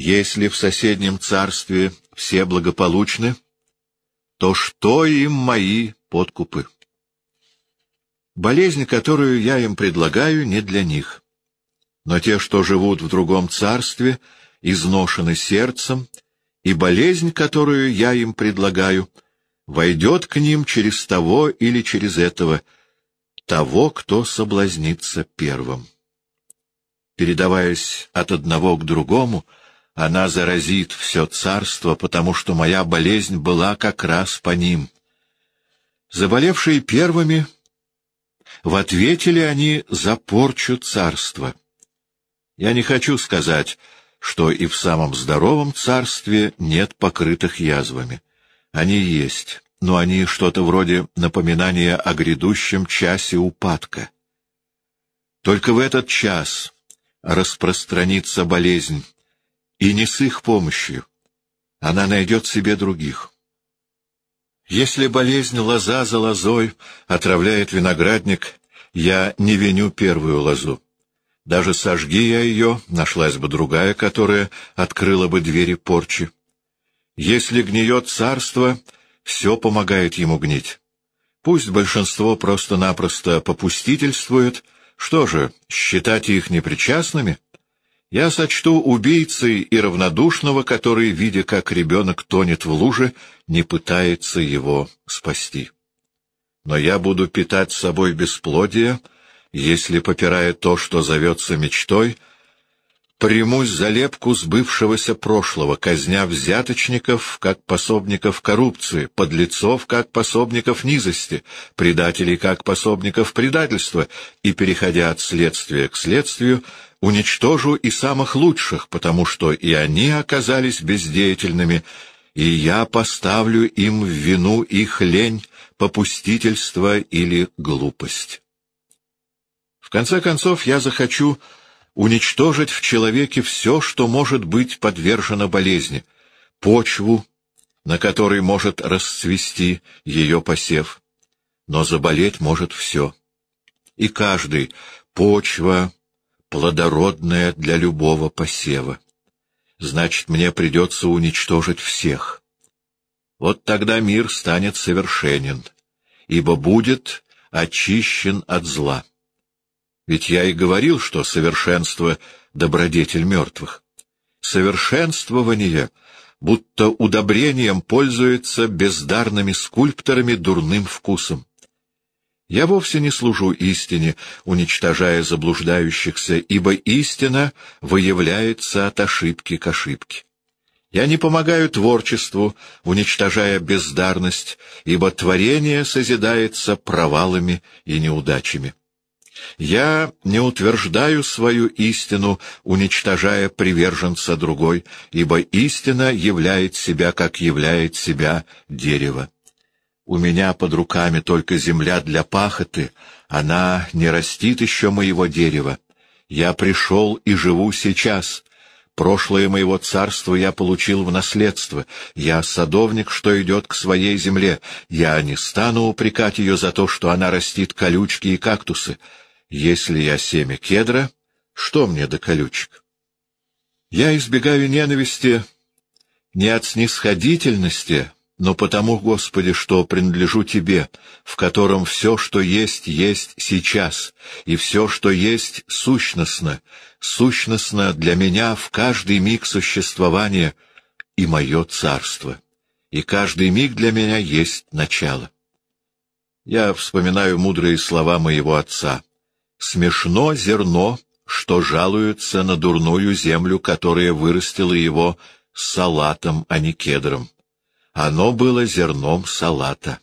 Если в соседнем царстве все благополучны, то что им мои подкупы? Болезнь, которую я им предлагаю, не для них. Но те, что живут в другом царстве, изношены сердцем, и болезнь, которую я им предлагаю, войдет к ним через того или через этого, того, кто соблазнится первым. Передаваясь от одного к другому, она заразит все царство, потому что моя болезнь была как раз по ним. Заболевшие первыми, в ответе ли они за порчу царства? Я не хочу сказать, что и в самом здоровом царстве нет покрытых язвами. Они есть, но они что-то вроде напоминания о грядущем часе упадка. Только в этот час распространится болезнь, и не с их помощью. Она найдет себе других. Если болезнь лоза за лозой отравляет виноградник, я не виню первую лозу. Даже сожги я ее, нашлась бы другая, которая открыла бы двери порчи. Если гниет царство, все помогает ему гнить. Пусть большинство просто-напросто попустительствует, что же, считать их непричастными? Я сочту убийцей и равнодушного, который, видя, как ребенок тонет в луже, не пытается его спасти. Но я буду питать собой бесплодие, если, попирая то, что зовется мечтой, примусь за лепку сбывшегося прошлого, казня взяточников, как пособников коррупции, подлецов, как пособников низости, предателей, как пособников предательства, и, переходя от следствия к следствию, уничтожу и самых лучших, потому что и они оказались бездеятельными, и я поставлю им в вину их лень, попустительство или глупость. В конце концов, я захочу уничтожить в человеке все, что может быть подвержено болезни, почву, на которой может расцвести ее посев. Но заболеть может все. И каждый — почва, плодородная для любого посева. Значит, мне придется уничтожить всех. Вот тогда мир станет совершенен, ибо будет очищен от зла. Ведь я и говорил, что совершенство — добродетель мертвых. Совершенствование будто удобрением пользуется бездарными скульпторами дурным вкусом. Я вовсе не служу истине, уничтожая заблуждающихся, ибо истина выявляется от ошибки к ошибке. Я не помогаю творчеству, уничтожая бездарность, ибо творение созидается провалами и неудачами. Я не утверждаю свою истину, уничтожая приверженца другой, ибо истина являет себя, как являет себя дерево. У меня под руками только земля для пахоты, она не растит еще моего дерева. Я пришел и живу сейчас. Прошлое моего царства я получил в наследство. Я садовник, что идет к своей земле. Я не стану упрекать ее за то, что она растит колючки и кактусы. Если я семя кедра, что мне до колючек? Я избегаю ненависти не от снисходительности, но потому, Господи, что принадлежу Тебе, в котором все, что есть, есть сейчас, и все, что есть, сущностно, сущностно для меня в каждый миг существования и мое царство, и каждый миг для меня есть начало. Я вспоминаю мудрые слова моего отца. «Смешно зерно, что жалуется на дурную землю, которая вырастила его салатом, а не кедром». Оно было зерном салата.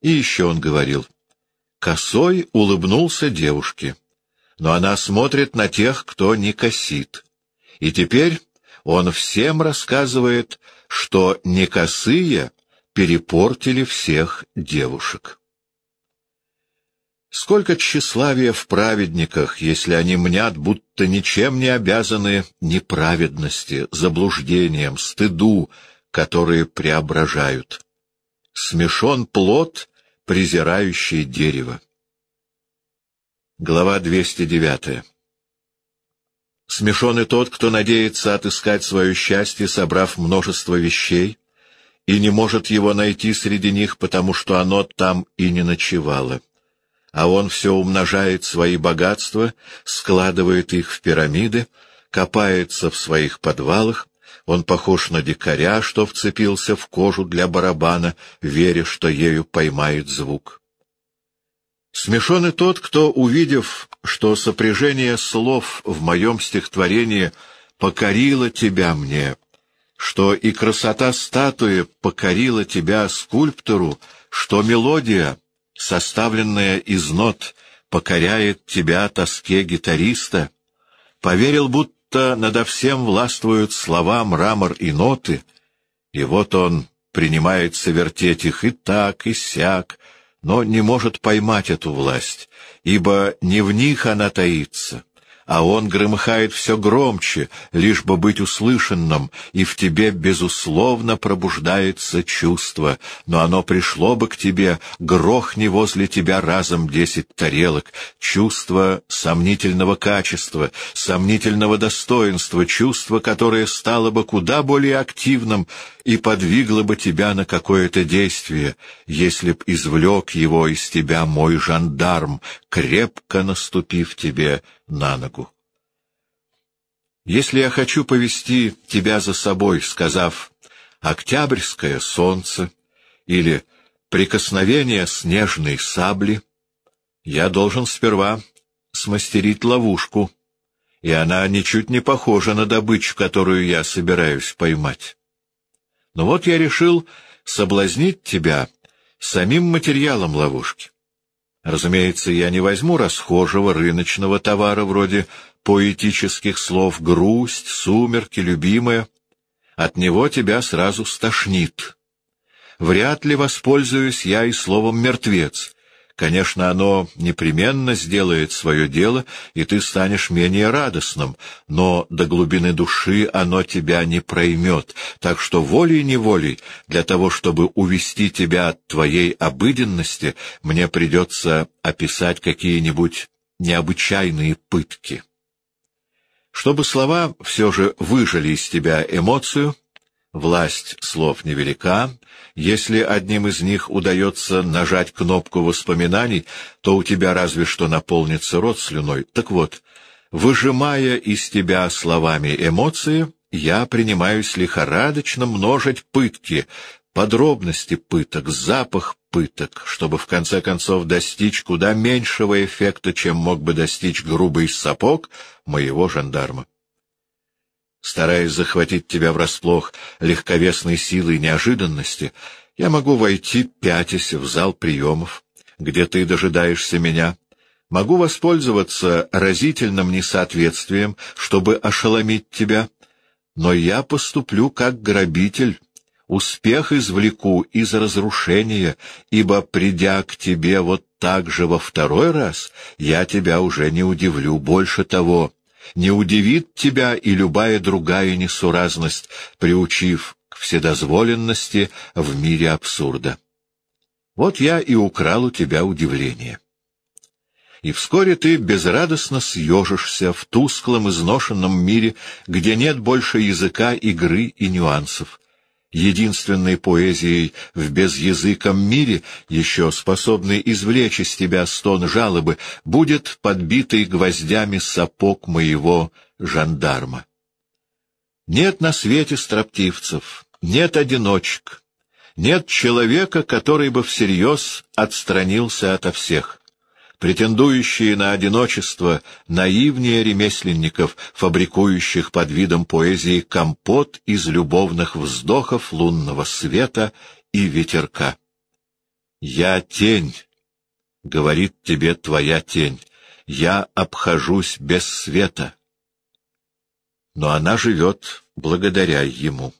И еще он говорил. Косой улыбнулся девушке, но она смотрит на тех, кто не косит. И теперь он всем рассказывает, что не косые перепортили всех девушек. Сколько тщеславия в праведниках, если они мнят, будто ничем не обязаны неправедности, заблуждениям, стыду, которые преображают. Смешон плод, презирающий дерево. Глава 209 Смешон и тот, кто надеется отыскать свое счастье, собрав множество вещей, и не может его найти среди них, потому что оно там и не ночевало. А он все умножает свои богатства, складывает их в пирамиды, копается в своих подвалах, он похож на дикаря, что вцепился в кожу для барабана, веря, что ею поймает звук. Смешон и тот, кто, увидев, что сопряжение слов в моем стихотворении покорило тебя мне, что и красота статуи покорила тебя скульптору, что мелодия, составленная из нот, покоряет тебя тоске гитариста, поверил, будто надо всем властвуют слова, мрамор и ноты, и вот он принимается вертеть их и так, и сяк, но не может поймать эту власть, ибо не в них она таится, а он громыхает все громче, лишь бы быть услышанным, и в тебе, безусловно, пробуждается чувство, но оно пришло бы к тебе, грохни возле тебя разом десять тарелок, чувство сомнительного качества, сомнительного достоинства, чувство, которое стало бы куда более активным и подвигло бы тебя на какое-то действие, если б извлек его из тебя мой жандарм, крепко наступив тебе на ногу. Если я хочу повести тебя за собой, сказав «Октябрьское солнце» или «Прикосновение снежной сабли», я должен сперва смастерить ловушку, и она ничуть не похожа на добычу, которую я собираюсь поймать. Но вот я решил соблазнить тебя самим материалом ловушки. Разумеется, я не возьму расхожего рыночного товара вроде поэтических слов «грусть», «сумерки», «любимая». От него тебя сразу стошнит. Вряд ли воспользуюсь я и словом «мертвец», Конечно, оно непременно сделает свое дело, и ты станешь менее радостным, но до глубины души оно тебя не проймет, так что волей-неволей, для того, чтобы увести тебя от твоей обыденности, мне придется описать какие-нибудь необычайные пытки. Чтобы слова все же выжили из тебя эмоцию, Власть слов невелика. Если одним из них удается нажать кнопку воспоминаний, то у тебя разве что наполнится рот слюной. Так вот, выжимая из тебя словами эмоции, я принимаюсь лихорадочно множить пытки, подробности пыток, запах пыток, чтобы в конце концов достичь куда меньшего эффекта, чем мог бы достичь грубый сапог моего жандарма стараясь захватить тебя врасплох легковесной силой неожиданности, я могу войти, пятясь, в зал приемов, где ты дожидаешься меня, могу воспользоваться разительным несоответствием, чтобы ошеломить тебя, но я поступлю как грабитель, успех извлеку из разрушения, ибо, придя к тебе вот так же во второй раз, я тебя уже не удивлю, больше того, не удивит тебя и любая другая несуразность, приучив к вседозволенности в мире абсурда. Вот я и украл у тебя удивление. И вскоре ты безрадостно съежишься в тусклом изношенном мире, где нет больше языка, игры и нюансов единственной поэзией в безязыком мире, еще способной извлечь из тебя стон жалобы, будет подбитый гвоздями сапог моего жандарма. Нет на свете строптивцев, нет одиночек, нет человека, который бы всерьез отстранился ото всех претендующие на одиночество, наивнее ремесленников, фабрикующих под видом поэзии компот из любовных вздохов лунного света и ветерка. «Я тень», — говорит тебе твоя тень, — «я обхожусь без света». Но она живет благодаря ему.